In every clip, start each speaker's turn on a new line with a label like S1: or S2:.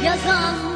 S1: 一生。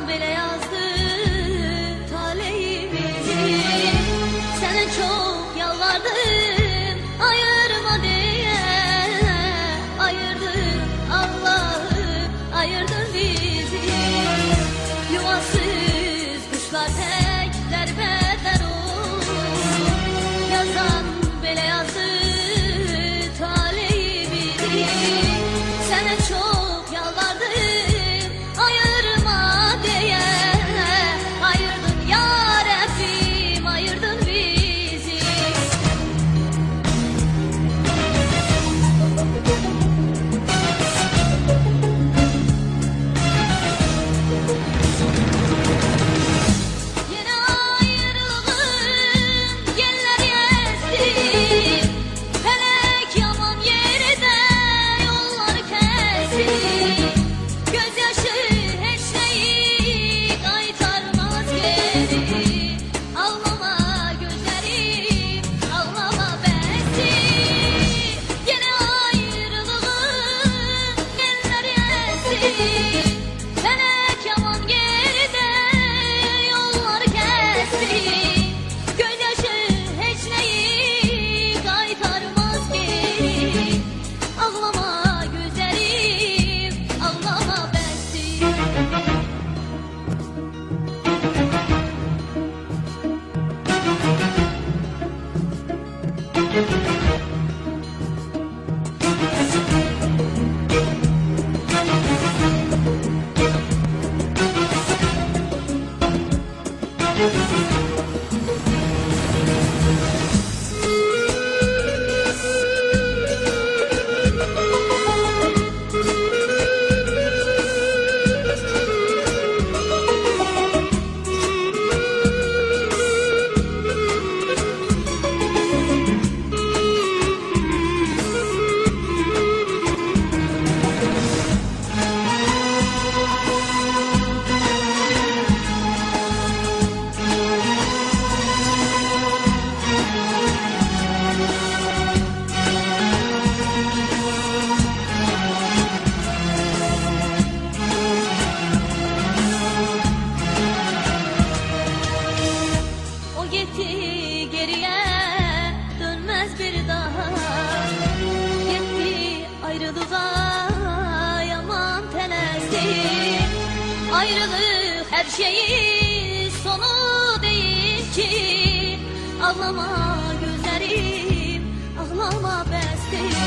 S1: Her şeyin sonu değil ki. Ağlama gözlerim, ağlama bestim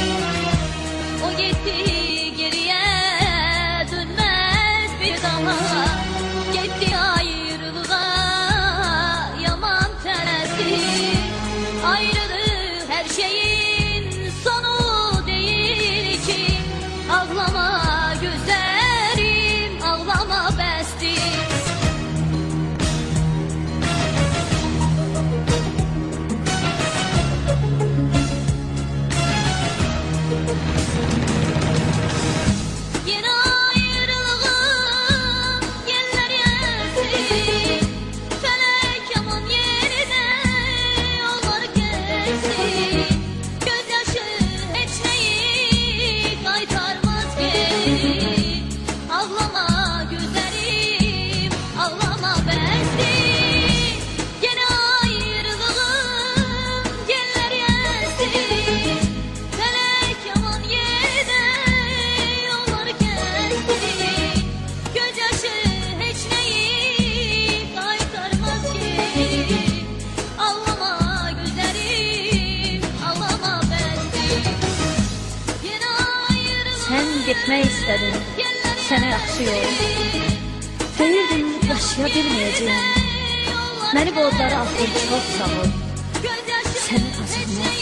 S1: O gitti geriye dönmez bir daha
S2: getmək istədim sənə yaxşı yol. Deyirdim yaşaya bilməyəcəyim. Məni bu odlara atdın çox sağ ol. Sənin acığına